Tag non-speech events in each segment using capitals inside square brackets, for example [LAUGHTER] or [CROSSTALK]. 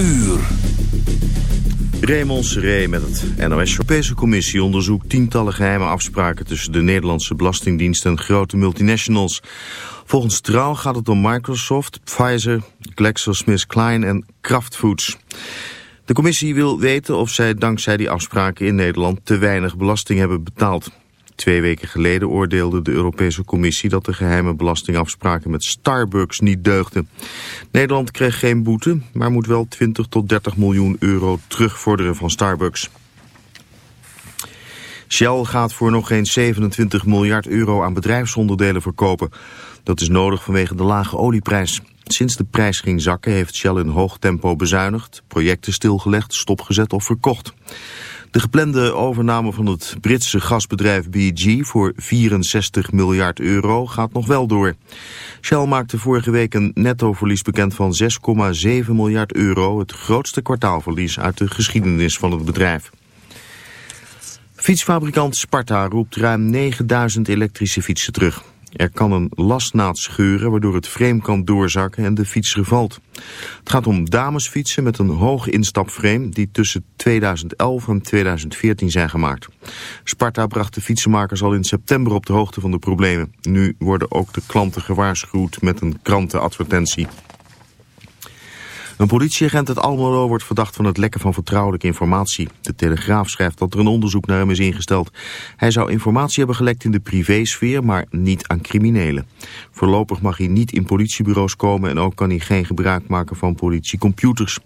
uur. Raymond met het NOS. Europese Commissie onderzoekt tientallen geheime afspraken tussen de Nederlandse Belastingdienst en grote multinationals. Volgens Trouw gaat het om Microsoft, Pfizer, GlaxoSmithKline en Kraft Foods. De commissie wil weten of zij dankzij die afspraken in Nederland te weinig belasting hebben betaald. Twee weken geleden oordeelde de Europese Commissie dat de geheime belastingafspraken met Starbucks niet deugden. Nederland kreeg geen boete, maar moet wel 20 tot 30 miljoen euro terugvorderen van Starbucks. Shell gaat voor nog geen 27 miljard euro aan bedrijfsonderdelen verkopen. Dat is nodig vanwege de lage olieprijs. Sinds de prijs ging zakken heeft Shell in hoog tempo bezuinigd, projecten stilgelegd, stopgezet of verkocht. De geplande overname van het Britse gasbedrijf BG voor 64 miljard euro gaat nog wel door. Shell maakte vorige week een nettoverlies bekend van 6,7 miljard euro, het grootste kwartaalverlies uit de geschiedenis van het bedrijf. Fietsfabrikant Sparta roept ruim 9000 elektrische fietsen terug. Er kan een lasnaad scheuren waardoor het frame kan doorzakken en de fiets valt. Het gaat om damesfietsen met een hoog instapframe die tussen 2011 en 2014 zijn gemaakt. Sparta bracht de fietsenmakers al in september op de hoogte van de problemen. Nu worden ook de klanten gewaarschuwd met een krantenadvertentie. Een politieagent uit Almelo wordt verdacht van het lekken van vertrouwelijke informatie. De Telegraaf schrijft dat er een onderzoek naar hem is ingesteld. Hij zou informatie hebben gelekt in de privésfeer, maar niet aan criminelen. Voorlopig mag hij niet in politiebureaus komen en ook kan hij geen gebruik maken van politiecomputers.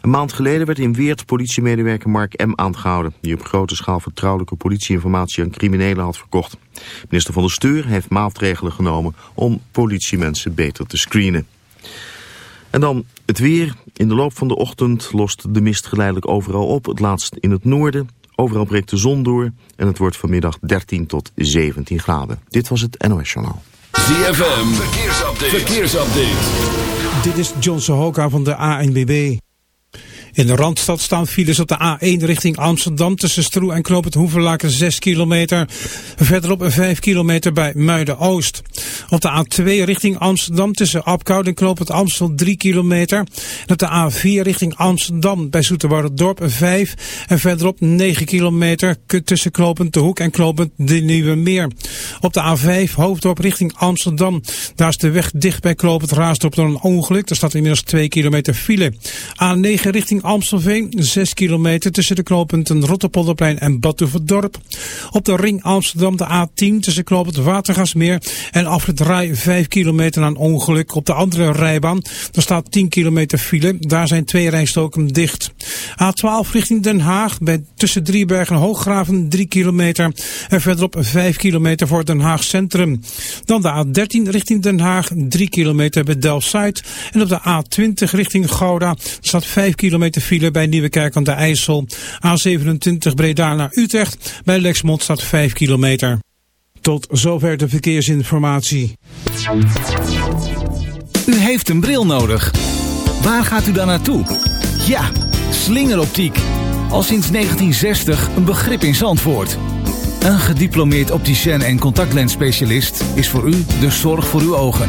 Een maand geleden werd in Weert politiemedewerker Mark M. aangehouden... die op grote schaal vertrouwelijke politieinformatie aan criminelen had verkocht. Minister van der Steur heeft maatregelen genomen om politiemensen beter te screenen. En dan het weer. In de loop van de ochtend lost de mist geleidelijk overal op. Het laatst in het noorden. Overal breekt de zon door. En het wordt vanmiddag 13 tot 17 graden. Dit was het NOS Journaal. ZFM. Verkeersupdate. Verkeersupdate. Dit is John Sohoka van de ANBB. In de Randstad staan files op de A1 richting Amsterdam tussen Stroe en Knoop het Hoevenlaken 6 kilometer. Verderop 5 kilometer bij Muiden-Oost. Op de A2 richting Amsterdam tussen Apkoud en Knoop het Amstel 3 kilometer. Op de A4 richting Amsterdam bij Dorp 5 en verderop 9 kilometer tussen Knopend de Hoek en Knopend de Nieuwe Meer. Op de A5 Hoofddorp richting Amsterdam. Daar is de weg dicht bij Knopend Raasdorp door een ongeluk. Er staat inmiddels 2 kilometer file. A9 richting Amstelveen, 6 kilometer tussen de knooppunten Rotterpolderplein en Badhoevedorp. Op de ring Amsterdam de A10 tussen knooppunt Watergasmeer en Afrit Rij 5 kilometer aan ongeluk. Op de andere rijbaan, daar staat 10 kilometer file. Daar zijn twee rijstoken dicht. A12 richting Den Haag bij tussen Driebergen en Hooggraven 3 kilometer. En verderop 5 kilometer voor Den Haag Centrum. Dan de A13 richting Den Haag 3 kilometer bij Delft-Zuid. En op de A20 richting Gouda staat 5 kilometer file bij Nieuwekerk aan de IJssel. A27 Breda naar Utrecht. Bij Lexmond staat 5 kilometer. Tot zover de verkeersinformatie. U heeft een bril nodig. Waar gaat u dan naartoe? Ja, slingeroptiek. Al sinds 1960 een begrip in Zandvoort. Een gediplomeerd opticien en contactlensspecialist is voor u de zorg voor uw ogen.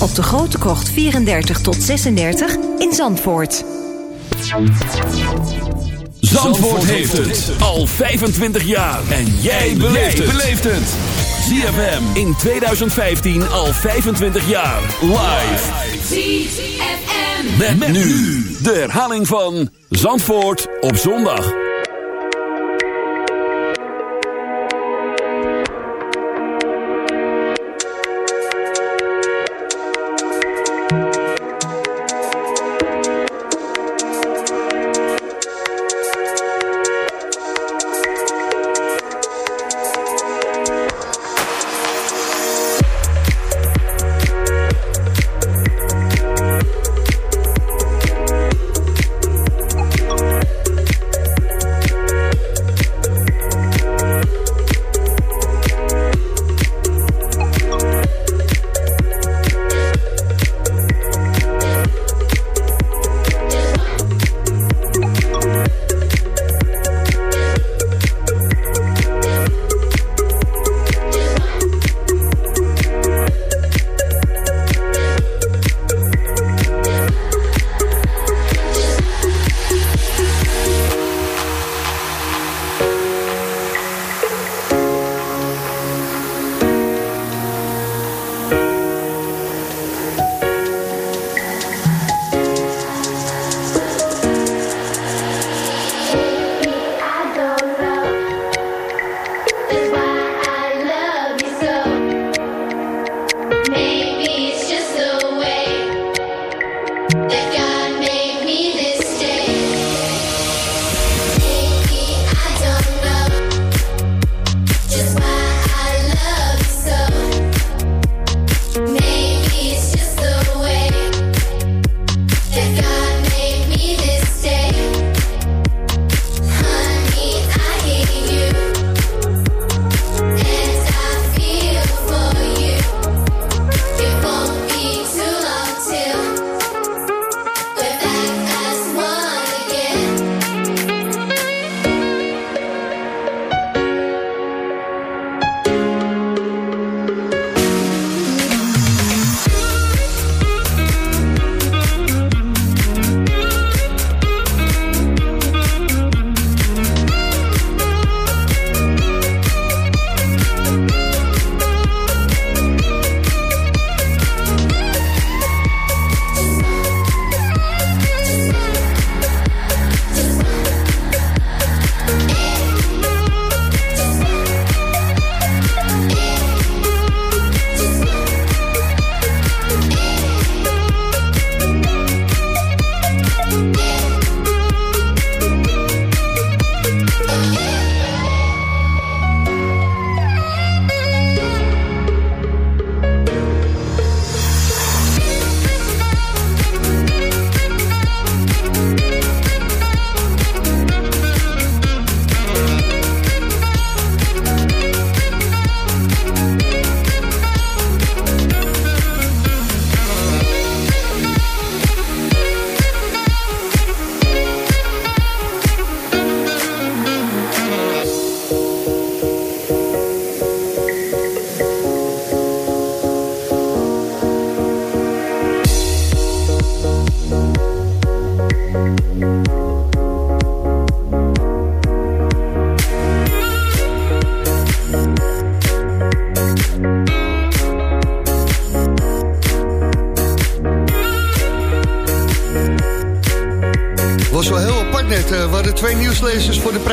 op de Grote Krocht 34 tot 36 in Zandvoort. Zandvoort, heeft het. Al 25 jaar. En jij beleeft het. ZFM. In 2015 al 25 jaar. Live. ZFM. Met, met nu. De herhaling van Zandvoort op zondag.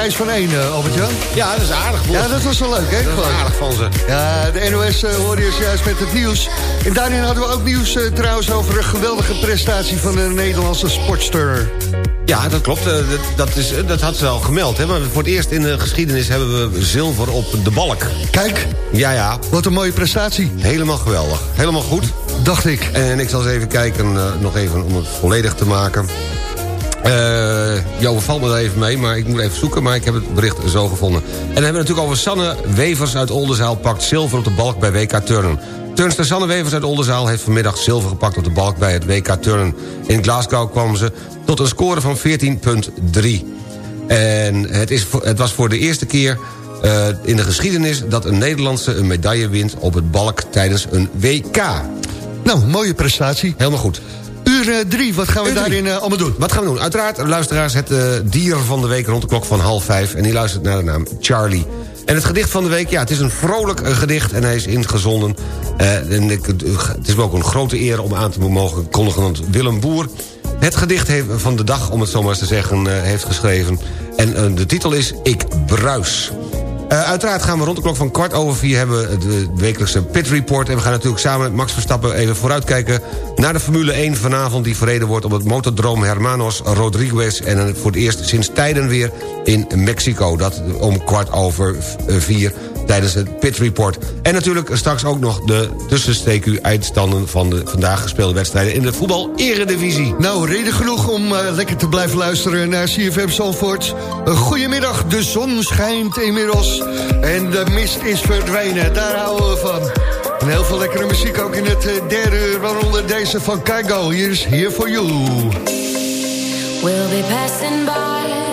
Prijs van één, uh, Albert-Jan? Ja, dat is aardig. Ja, dat was wel leuk, hè? Dat is aardig van ze. Ja, de NOS uh, eh, hoorde je juist met het nieuws. En daarin hadden we ook nieuws uh, trouwens over een geweldige prestatie van de Nederlandse sportster. Ja, dat klopt. Dat, dat, is, dat had ze al gemeld. Hè? Maar voor het eerst in de geschiedenis hebben we zilver op de balk. Kijk. Ja, ja. Wat een mooie prestatie. Helemaal geweldig. Helemaal goed. Dacht ik. En ik zal eens even kijken, nog even om het volledig te maken. Uh, jo, valt me daar even mee, maar ik moet even zoeken... maar ik heb het bericht zo gevonden. En dan hebben we natuurlijk over Sanne Wevers uit Oldenzaal... pakt zilver op de balk bij WK Turnen. Turnster Sanne Wevers uit Oldenzaal heeft vanmiddag zilver gepakt op de balk... bij het WK Turnen. In Glasgow kwam ze tot een score van 14,3. En het, is, het was voor de eerste keer uh, in de geschiedenis... dat een Nederlandse een medaille wint op het balk tijdens een WK. Nou, mooie prestatie. Helemaal goed uur drie, wat gaan we daarin allemaal doen? Wat gaan we doen? Uiteraard, luisteraars, het dier van de week rond de klok van half vijf. En die luistert naar de naam Charlie. En het gedicht van de week, ja, het is een vrolijk gedicht en hij is ingezonden. en het is ook een grote eer om aan te mogen kondigen, want Willem Boer het gedicht heeft, van de dag, om het zo maar eens te zeggen, heeft geschreven. En de titel is Ik Bruis. Uh, uiteraard gaan we rond de klok van kwart over vier... hebben de wekelijkse Pit Report. En we gaan natuurlijk samen met Max Verstappen even vooruitkijken... naar de Formule 1 vanavond die verreden wordt... op het Motodroom Hermanos Rodriguez. En voor het eerst sinds tijden weer in Mexico. Dat om kwart over eh, vier tijdens het Pit Report. En natuurlijk straks ook nog de tussensteek-eindstanden... van de vandaag gespeelde wedstrijden in de voetbal-eredivisie. Nou, reden genoeg om uh, lekker te blijven luisteren naar CFM Zandvoort. Uh, goedemiddag, de zon schijnt inmiddels en de mist is verdwenen. Daar houden we van. En heel veel lekkere muziek ook in het uh, derde uur, waaronder deze van Kaigo. Hier is Here For You. We'll be passing by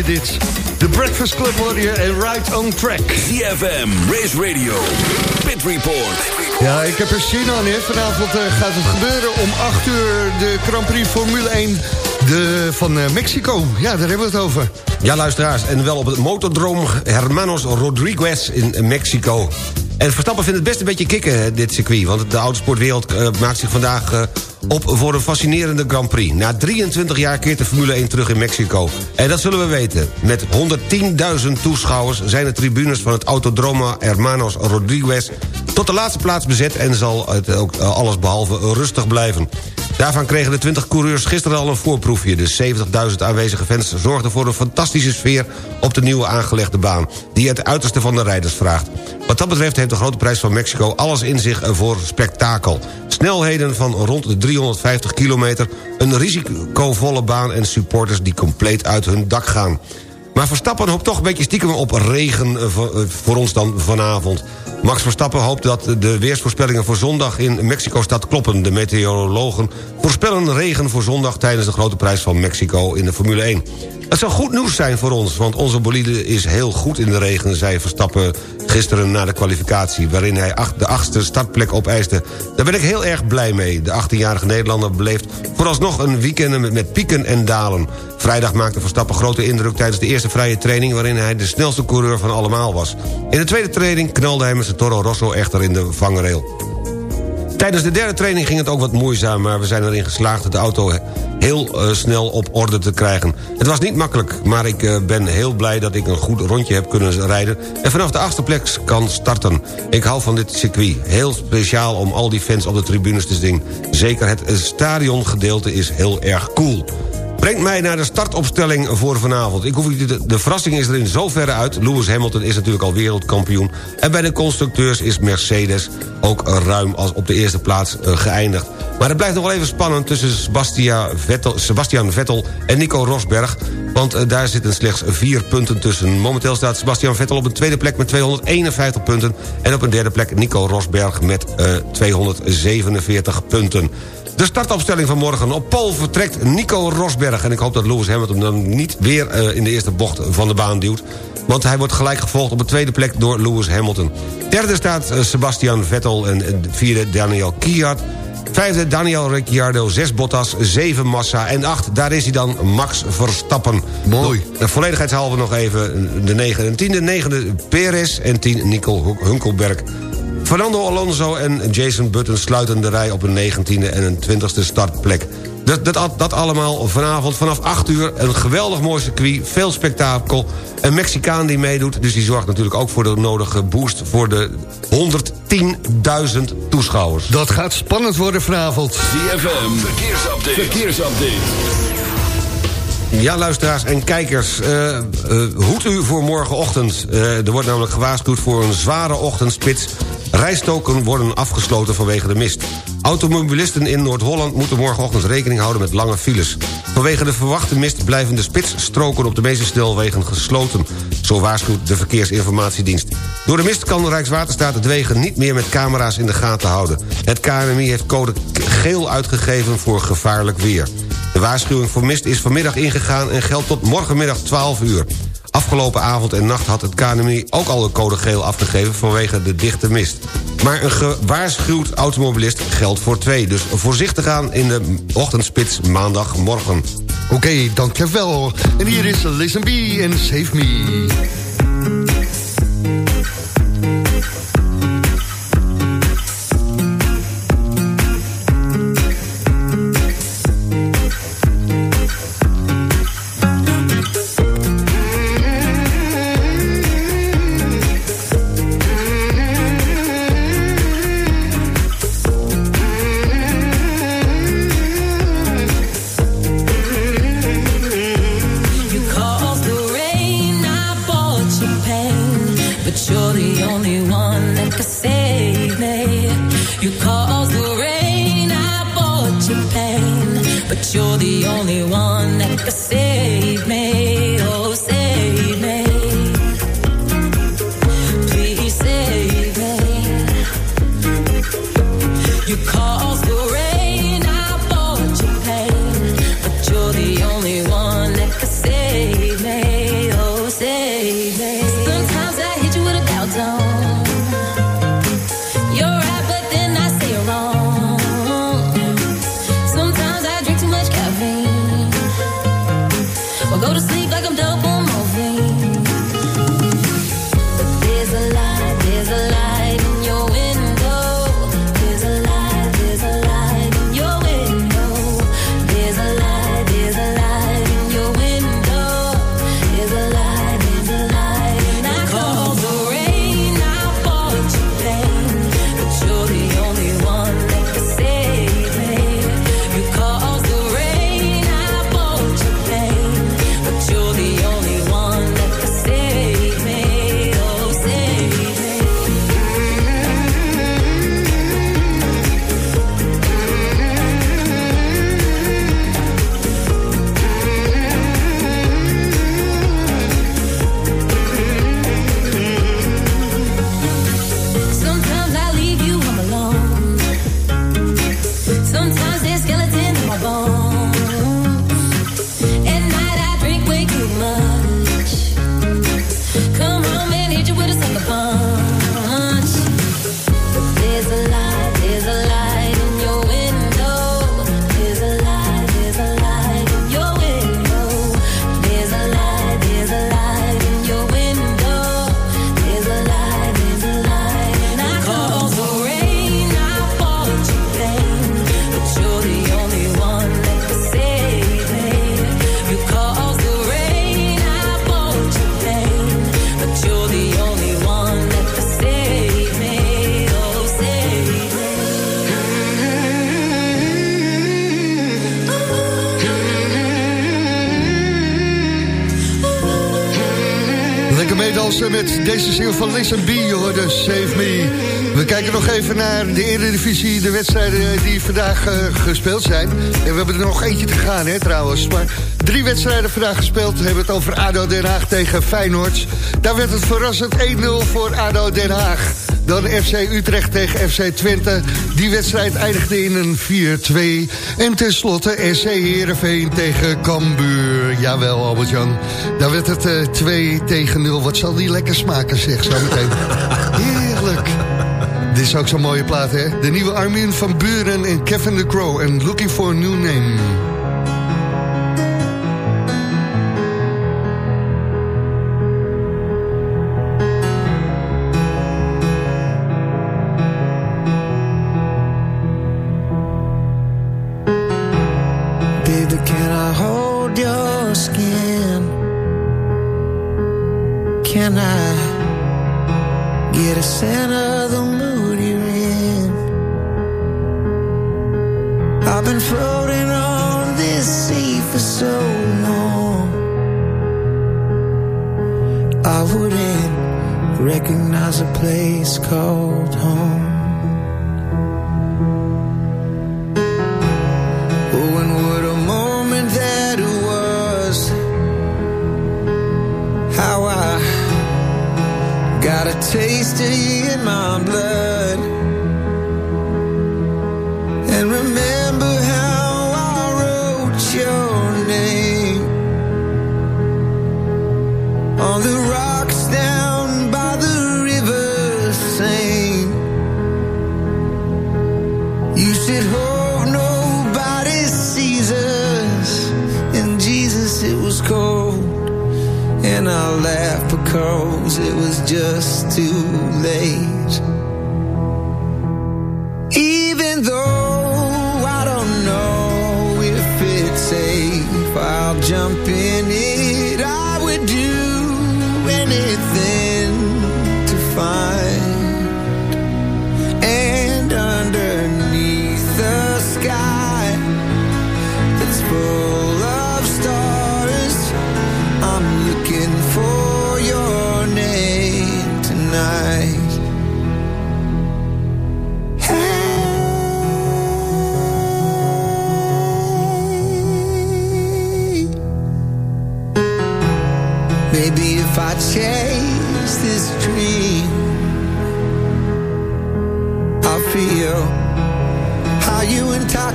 ontbijtje dit. The Breakfast Club Warrior en Right on Track. CFM, Race Radio, Pit Report. Ja, ik heb er zin aan, hè. Vanavond uh, gaat het gebeuren om 8 uur de Grand Prix Formule 1 de, van uh, Mexico. Ja, daar hebben we het over. Ja, luisteraars, en wel op het motordroom Hermanos Rodriguez in Mexico. En Verstappen vindt het best een beetje kicken, dit circuit. Want de autosportwereld uh, maakt zich vandaag uh, op voor een fascinerende Grand Prix. Na 23 jaar keert de Formule 1 terug in Mexico. En dat zullen we weten. Met 110.000 toeschouwers zijn de tribunes van het Autodromo Hermanos Rodriguez... tot de laatste plaats bezet en zal het ook uh, alles behalve rustig blijven. Daarvan kregen de 20 coureurs gisteren al een voorproefje. De 70.000 aanwezige fans zorgden voor een fantastische sfeer... op de nieuwe aangelegde baan, die het uiterste van de rijders vraagt. Wat dat betreft heeft de Grote Prijs van Mexico alles in zich voor spektakel. Snelheden van rond de 350 kilometer, een risicovolle baan... en supporters die compleet uit hun dak gaan. Maar Verstappen hoopt toch een beetje stiekem op regen eh, eh, voor ons dan vanavond. Max Verstappen hoopt dat de weersvoorspellingen voor zondag in Mexico-stad kloppen. De meteorologen voorspellen regen voor zondag tijdens de grote prijs van Mexico in de Formule 1. Het zou goed nieuws zijn voor ons, want onze bolide is heel goed in de regen... zei Verstappen gisteren na de kwalificatie... waarin hij de achtste startplek opeiste. Daar ben ik heel erg blij mee. De 18-jarige Nederlander beleeft vooralsnog een weekend met pieken en dalen. Vrijdag maakte Verstappen grote indruk tijdens de eerste vrije training... waarin hij de snelste coureur van allemaal was. In de tweede training knalde hij met zijn Toro Rosso echter in de vangrail. Tijdens de derde training ging het ook wat moeizaam... maar we zijn erin geslaagd de auto heel uh, snel op orde te krijgen. Het was niet makkelijk, maar ik uh, ben heel blij... dat ik een goed rondje heb kunnen rijden... en vanaf de achtste kan starten. Ik hou van dit circuit. Heel speciaal om al die fans op de tribunes te zien. Zeker het stadiongedeelte is heel erg cool. Brengt mij naar de startopstelling voor vanavond. Ik hoef de, de verrassing is er in zoverre uit. Lewis Hamilton is natuurlijk al wereldkampioen. En bij de constructeurs is Mercedes ook ruim als op de eerste plaats uh, geëindigd. Maar het blijft nog wel even spannend tussen Vettel, Sebastian Vettel en Nico Rosberg... want uh, daar zitten slechts vier punten tussen. Momenteel staat Sebastian Vettel op een tweede plek met 251 punten... en op een derde plek Nico Rosberg met uh, 247 punten. De startopstelling van morgen. Op pol vertrekt Nico Rosberg. En ik hoop dat Lewis Hamilton dan niet weer uh, in de eerste bocht van de baan duwt. Want hij wordt gelijk gevolgd op de tweede plek door Lewis Hamilton. Derde staat uh, Sebastian Vettel en vierde Daniel Kiat. Vijfde Daniel Ricciardo, zes Bottas, zeven Massa en acht, daar is hij dan, Max Verstappen. Mooi. De volledigheidshalve nog even de negen en tiende. Negende Perez en tien Nico Hunkelberg. Fernando Alonso en Jason Button sluiten de rij op een 19e en een 20e startplek. Dat, dat, dat allemaal vanavond vanaf 8 uur. Een geweldig mooi circuit, veel spektakel. Een Mexicaan die meedoet, dus die zorgt natuurlijk ook voor de nodige boost... voor de 110.000 toeschouwers. Dat gaat spannend worden vanavond. ZFM, verkeersupdate. verkeersupdate. Ja, luisteraars en kijkers, uh, uh, hoed u voor morgenochtend. Uh, er wordt namelijk gewaarschuwd voor een zware ochtendspits... Rijstoken worden afgesloten vanwege de mist. Automobilisten in Noord-Holland moeten morgenochtend rekening houden met lange files. Vanwege de verwachte mist blijven de spitsstroken op de meeste snelwegen gesloten. Zo waarschuwt de Verkeersinformatiedienst. Door de mist kan Rijkswaterstaat het wegen niet meer met camera's in de gaten houden. Het KNMI heeft code geel uitgegeven voor gevaarlijk weer. De waarschuwing voor mist is vanmiddag ingegaan en geldt tot morgenmiddag 12 uur. Afgelopen avond en nacht had het KNMI ook al de code geel afgegeven vanwege de dichte mist. Maar een gewaarschuwd automobilist geldt voor twee. Dus voorzichtig aan in de ochtendspits maandagmorgen. Oké, dankjewel. En hier is Listen B en Save Me. Jansen met deze single van Listen B, hoorde Save Me. We kijken nog even naar de Eredivisie, de wedstrijden die vandaag uh, gespeeld zijn. En we hebben er nog eentje te gaan, hè, trouwens. Maar drie wedstrijden vandaag gespeeld. We hebben het over ADO Den Haag tegen Feyenoord. Daar werd het verrassend 1-0 voor ADO Den Haag. Dan FC Utrecht tegen FC Twente. Die wedstrijd eindigde in een 4-2. En tenslotte SC Heerenveen tegen Cambuur. Jawel, Albert-Jan. Daar werd het uh, 2 tegen 0. Wat zal die lekker smaken, zeg, zo meteen. [LAUGHS] Heerlijk. Dit is ook zo'n mooie plaat, hè? De nieuwe Armin van Buren en Kevin de Crow. En Looking for a New Name. hope nobody sees us. And Jesus, it was cold. And I laughed because it was just too late. Even though I don't know if it's safe, I'll jump in it. I would do anything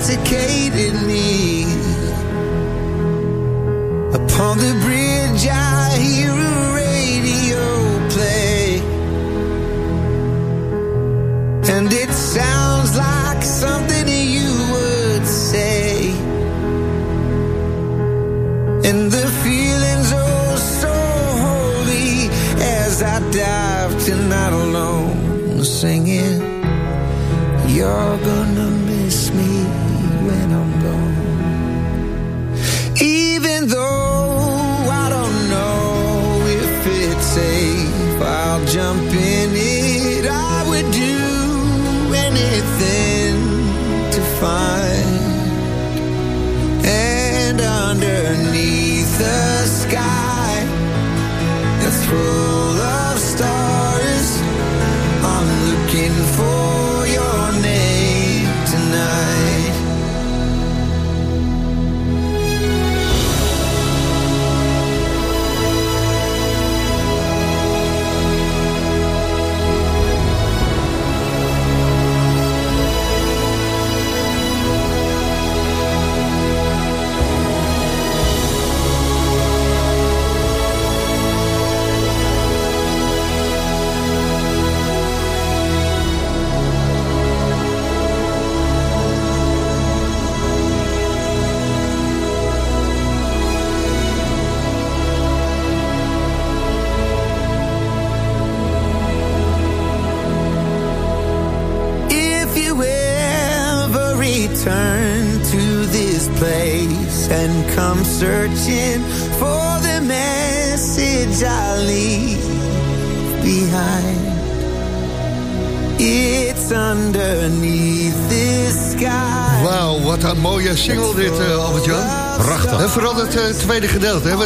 intoxicated me upon the bridge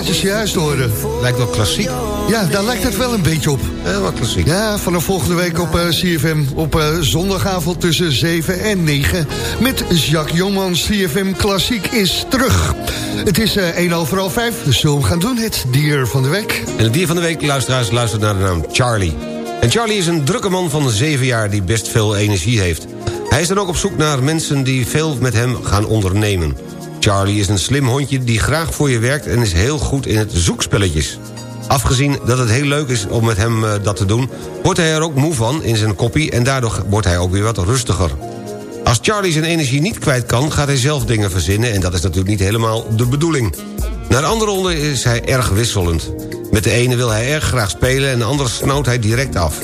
wat je juist hoorde. Lijkt wel klassiek. Ja, daar lijkt het wel een beetje op. Ja, wat klassiek. Ja, vanaf volgende week op uh, eh, CFM op uh, zondagavond tussen 7 en 9. Met Jacques Jongmans, CFM Klassiek is terug. Het is uh, 1 over half 5, dus zullen we gaan doen, het dier van de week. En het dier van de week, luisteraars, luistert naar de naam Charlie. En Charlie is een drukke man van 7 jaar die best veel energie heeft. Hij is dan ook op zoek naar mensen die veel met hem gaan ondernemen. Charlie is een slim hondje die graag voor je werkt... en is heel goed in het zoekspelletjes. Afgezien dat het heel leuk is om met hem uh, dat te doen... wordt hij er ook moe van in zijn koppie... en daardoor wordt hij ook weer wat rustiger. Als Charlie zijn energie niet kwijt kan, gaat hij zelf dingen verzinnen... en dat is natuurlijk niet helemaal de bedoeling. Naar andere honden is hij erg wisselend. Met de ene wil hij erg graag spelen en de andere snoot hij direct af.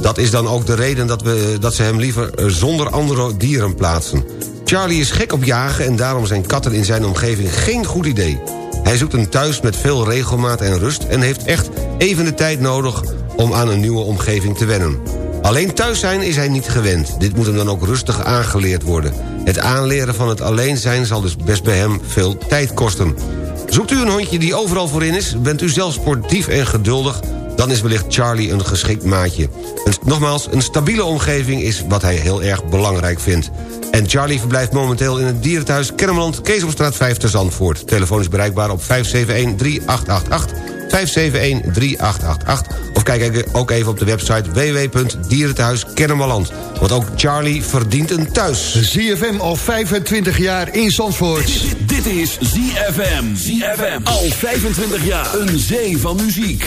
Dat is dan ook de reden dat, we, dat ze hem liever eh, zonder andere dieren plaatsen. Charlie is gek op jagen en daarom zijn katten in zijn omgeving geen goed idee. Hij zoekt een thuis met veel regelmaat en rust... en heeft echt even de tijd nodig om aan een nieuwe omgeving te wennen. Alleen thuis zijn is hij niet gewend. Dit moet hem dan ook rustig aangeleerd worden. Het aanleren van het alleen zijn zal dus best bij hem veel tijd kosten. Zoekt u een hondje die overal voorin is? Bent u zelf sportief en geduldig? Dan is wellicht Charlie een geschikt maatje. nogmaals, een stabiele omgeving is wat hij heel erg belangrijk vindt. En Charlie verblijft momenteel in het dierenthuis Kennemerland... Keesopstraat 5 te Zandvoort. Telefoon is bereikbaar op 571-3888. 571-3888. Of kijk ook even op de website www.dierenthuiskennemerland. Want ook Charlie verdient een thuis. ZFM al 25 jaar in Zandvoort. Dit, is ZFM. ZFM. Al 25 jaar. Een zee van muziek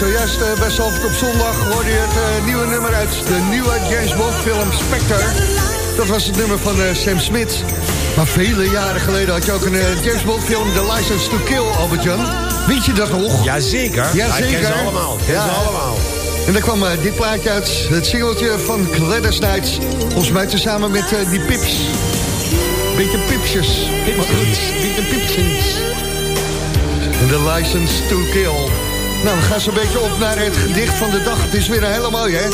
Zojuist uh, bij Salford op zondag hoorde je het uh, nieuwe nummer uit de nieuwe James Bond film Spectre. Dat was het nummer van uh, Sam Smith. Maar vele jaren geleden had je ook een James Bond film, The License to Kill, Albert-Jan. Weet je dat nog? Jazeker. Jazeker. Ja, ze allemaal. Ja, ze allemaal. En dan kwam dit plaatje uit, het singeltje van Gladys Knights. Volgens mij samen met die Pips. Beetje pipsjes. Pipsjes. Beetje pipsjes. The License to Kill. Nou, we gaan zo'n beetje op naar het gedicht van de dag. Het is weer een hele mooie, hè?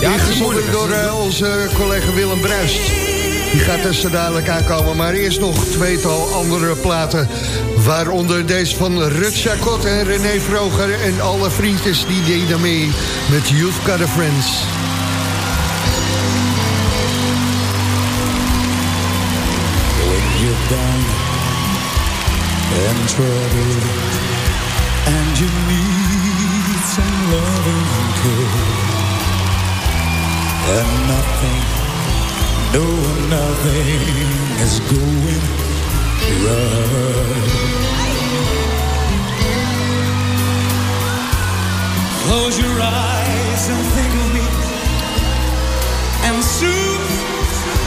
Ja, Ingezonden door uh, onze collega Willem Bruist. Die gaat er zo dadelijk aankomen. Maar eerst nog tweetal andere platen. Waaronder deze van Rut Chacot en René Vroger... en alle vriendjes die deden mee met You've Got a Friends. When you're down and trouble and you need some loving care. And nothing, no, nothing is going right. Close your eyes and think of me, and soon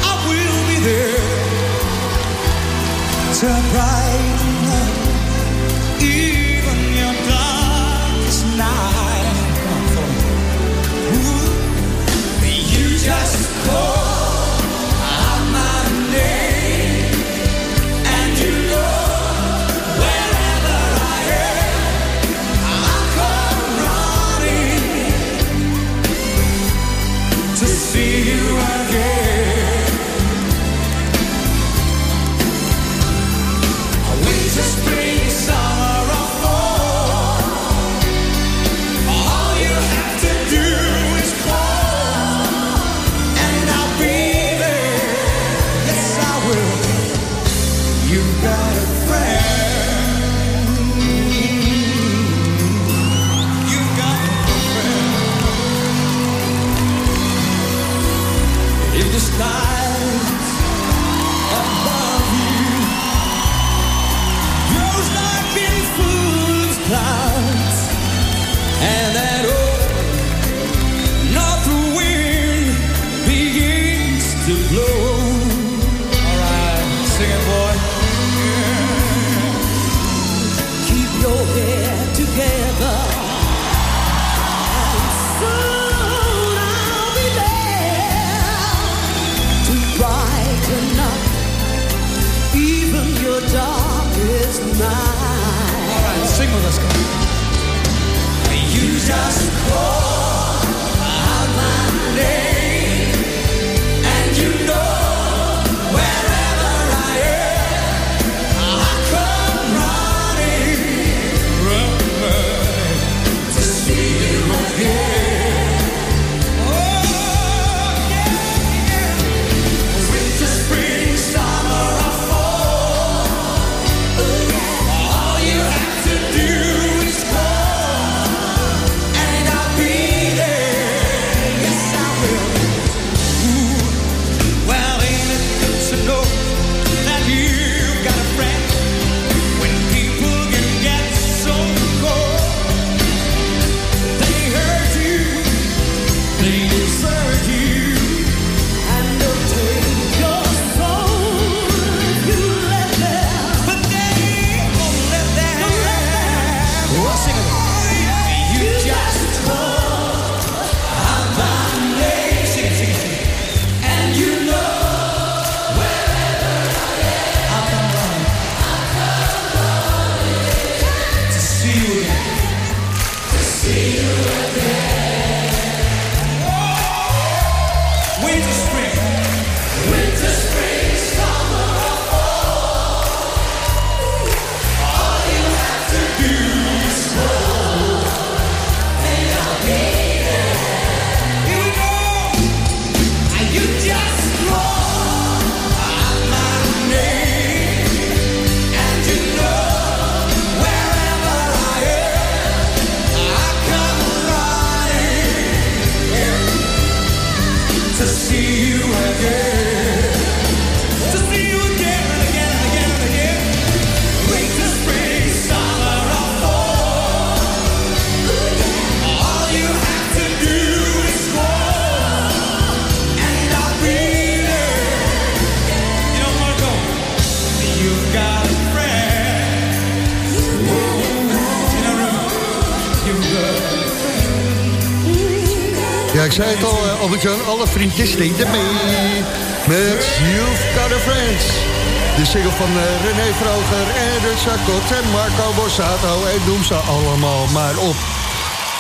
I will be there to brighten just call Vriendjes deden mee met You've Got a Friends. De single van uh, René Vroger en Rutsa Kot en Marco Borsato en noem ze allemaal maar op.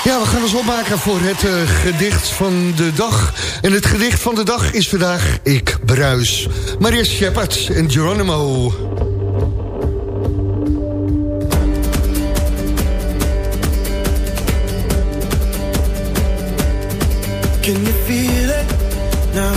Ja, we gaan ons opmaken voor het uh, gedicht van de dag. En het gedicht van de dag is vandaag Ik Bruis. Maria Shepard en Geronimo.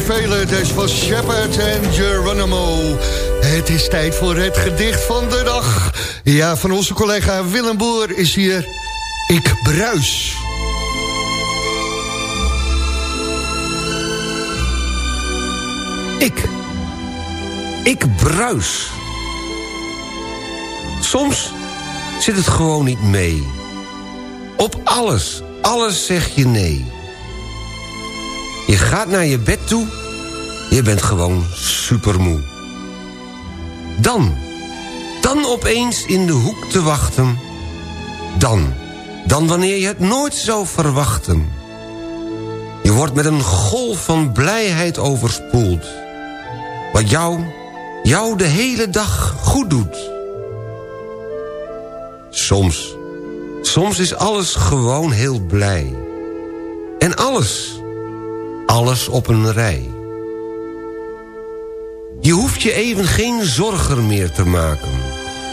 vervelen. Deze van Shepard en Geronimo. Het is tijd voor het gedicht van de dag. Ja, van onze collega Willem Boer is hier... Ik bruis. Ik. Ik bruis. Soms zit het gewoon niet mee. Op alles, alles zeg je nee. Je gaat naar je bed toe, je bent gewoon supermoe. Dan, dan opeens in de hoek te wachten. Dan, dan wanneer je het nooit zou verwachten. Je wordt met een golf van blijheid overspoeld. Wat jou, jou de hele dag goed doet. Soms, soms is alles gewoon heel blij. En alles, alles op een rij. Je hoeft je even geen zorgen meer te maken.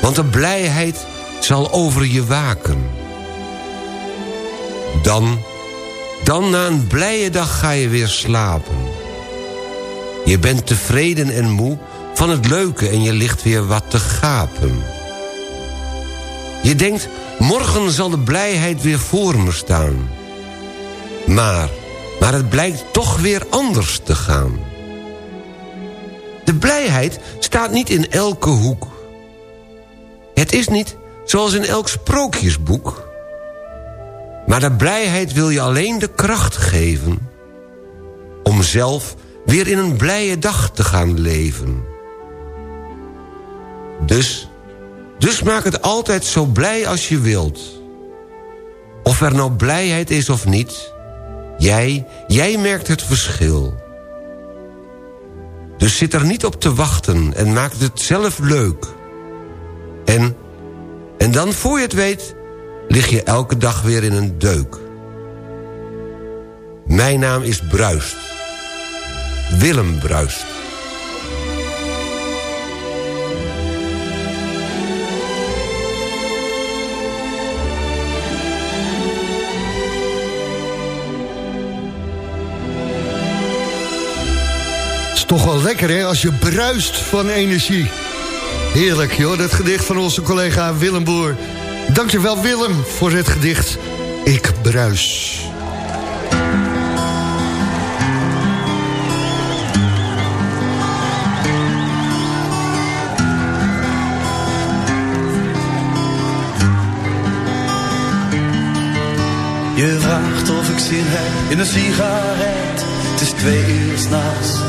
Want de blijheid zal over je waken. Dan, dan na een blije dag ga je weer slapen. Je bent tevreden en moe van het leuke en je ligt weer wat te gapen. Je denkt, morgen zal de blijheid weer voor me staan. Maar, maar het blijkt toch weer anders te gaan. De blijheid staat niet in elke hoek. Het is niet zoals in elk sprookjesboek. Maar de blijheid wil je alleen de kracht geven... om zelf weer in een blije dag te gaan leven. Dus, dus maak het altijd zo blij als je wilt. Of er nou blijheid is of niet... jij, jij merkt het verschil... Dus zit er niet op te wachten en maak het zelf leuk. En, en dan voor je het weet, lig je elke dag weer in een deuk. Mijn naam is Bruist. Willem Bruist. Toch wel lekker, hè, als je bruist van energie. Heerlijk, joh, dat gedicht van onze collega Willem Boer. Dankjewel, Willem, voor het gedicht Ik Bruis. Je vraagt of ik zin heb in een sigaret. Het is twee uur s'nachts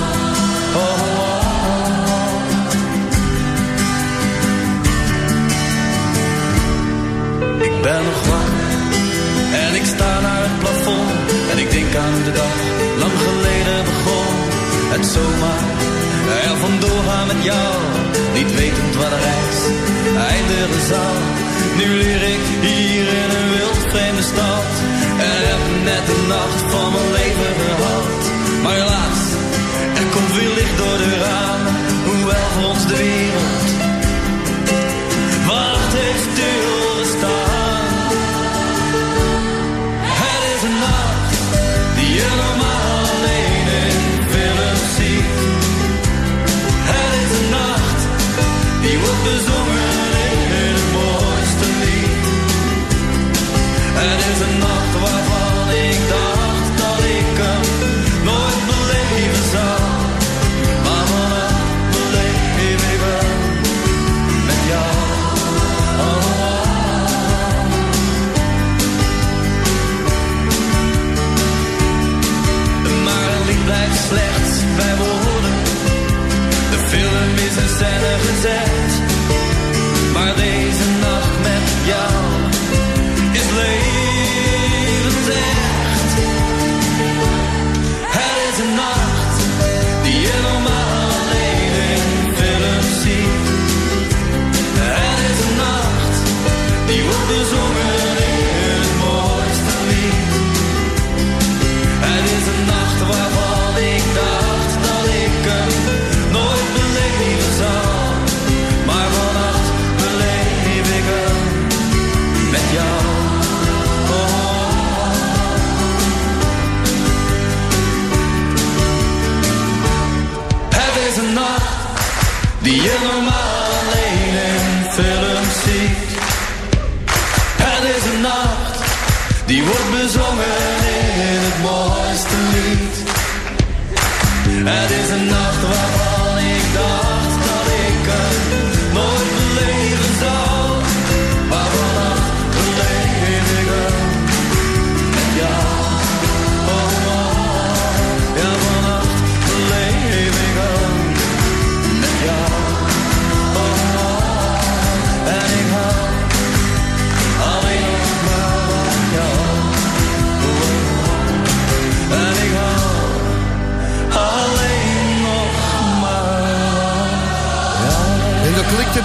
Die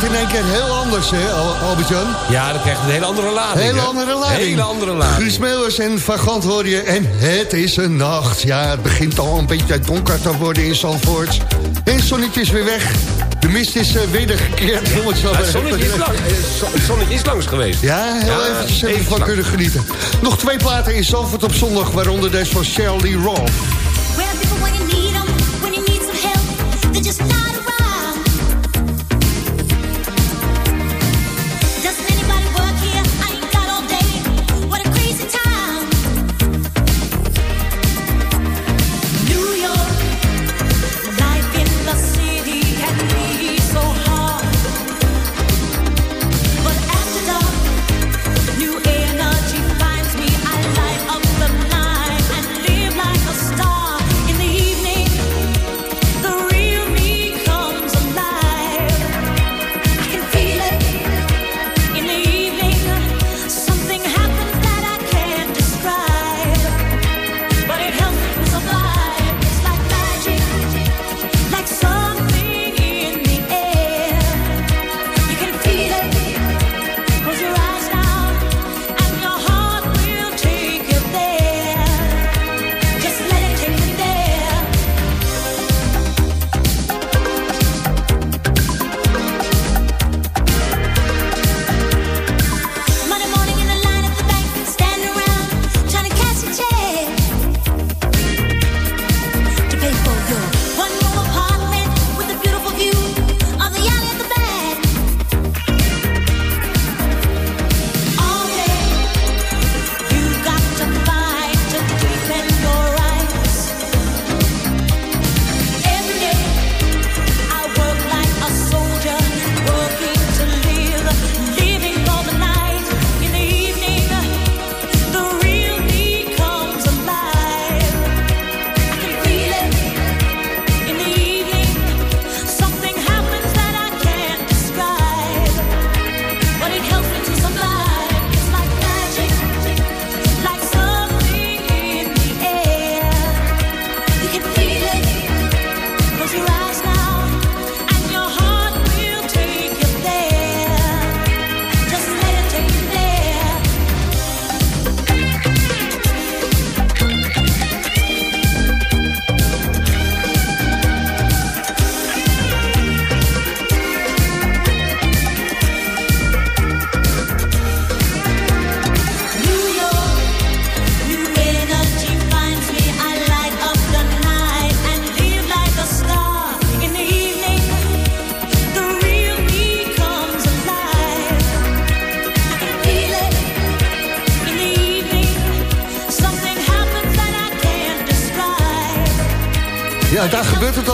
in één keer heel anders, hè, Al- Albert-Jan? Ja, dan krijgt een hele andere lading. Hele andere lading. Hele andere lading. Guus Meeuwers en Vagant hoor je. En het is een nacht. Ja, het begint al een beetje donker te worden in Zandvoort. En zonnetje is weer weg. De mist is uh, het zo Ja, het, zonnetje is lang, eh, zonnetje is langs geweest. Ja, heel Ja, eventjes even van lang. kunnen genieten. Nog twee platen in Zandvoort op zondag, waaronder deze van Shirley Roth.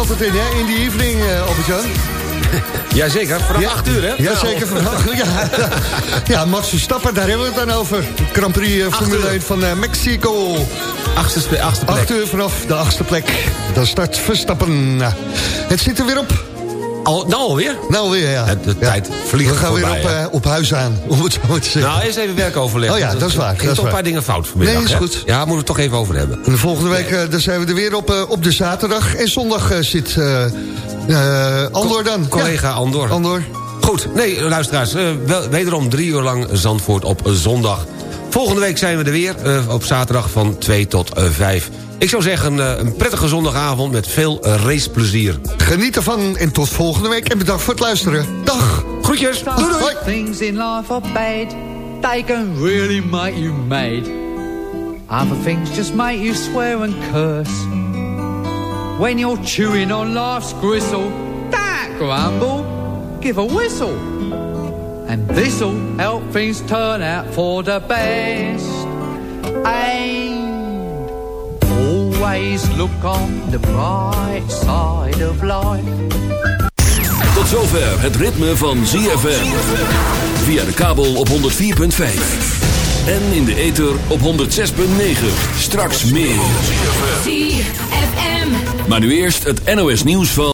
Altijd in, hè? In die evening, eh Albert-Jan. [LAUGHS] Jazeker, vanaf Ja. 8 uur, hè? Ja, zeker vandaag. Ja, [LAUGHS] ja, Max Verstappen, daar hebben we het dan over. Grand Prix eh, Formule uur. 1 van eh, Mexico. Achtste, achtste plek. 8 uur vanaf de achtste plek. Dan start Verstappen. Nou, Het zit er weer op. Al, nou alweer? Nou weer, ja. De Ja. tijd vliegt We gaan weer op, eh, op huis aan, om het zo te zeggen. Nou, eerst even werkoverleg. Oh ja, dat is waar, Er toch een paar dingen fout vanmiddag, Nee, is hè? goed. Ja, moeten we het toch even over hebben. En de volgende week eh, dan zijn we er weer op, eh, op de zaterdag. En zondag zit Andor dan. Collega Andor. Ja, Andor. Goed, nee, luisteraars. wel, wederom drie uur lang Zandvoort op zondag. Volgende week zijn we er weer, op zaterdag van 2 tot eh, 5. Ik zou zeggen, eh, een prettige zondagavond met veel raceplezier. Geniet ervan en tot volgende week. En bedankt voor het luisteren. Dag. Groetjes. Doei doei. Things in life are bad. They can really make you mad. Other things just make you swear and curse. When you're chewing on life's gristle, don't grumble, give a whistle. And this'll help things turn out for the best. And always look on the bright side of life. Tot zover het ritme van ZFM. Via de kabel op 104.5. En in de ether op 106.9. Straks meer. ZFM. Maar nu eerst het NOS nieuws van...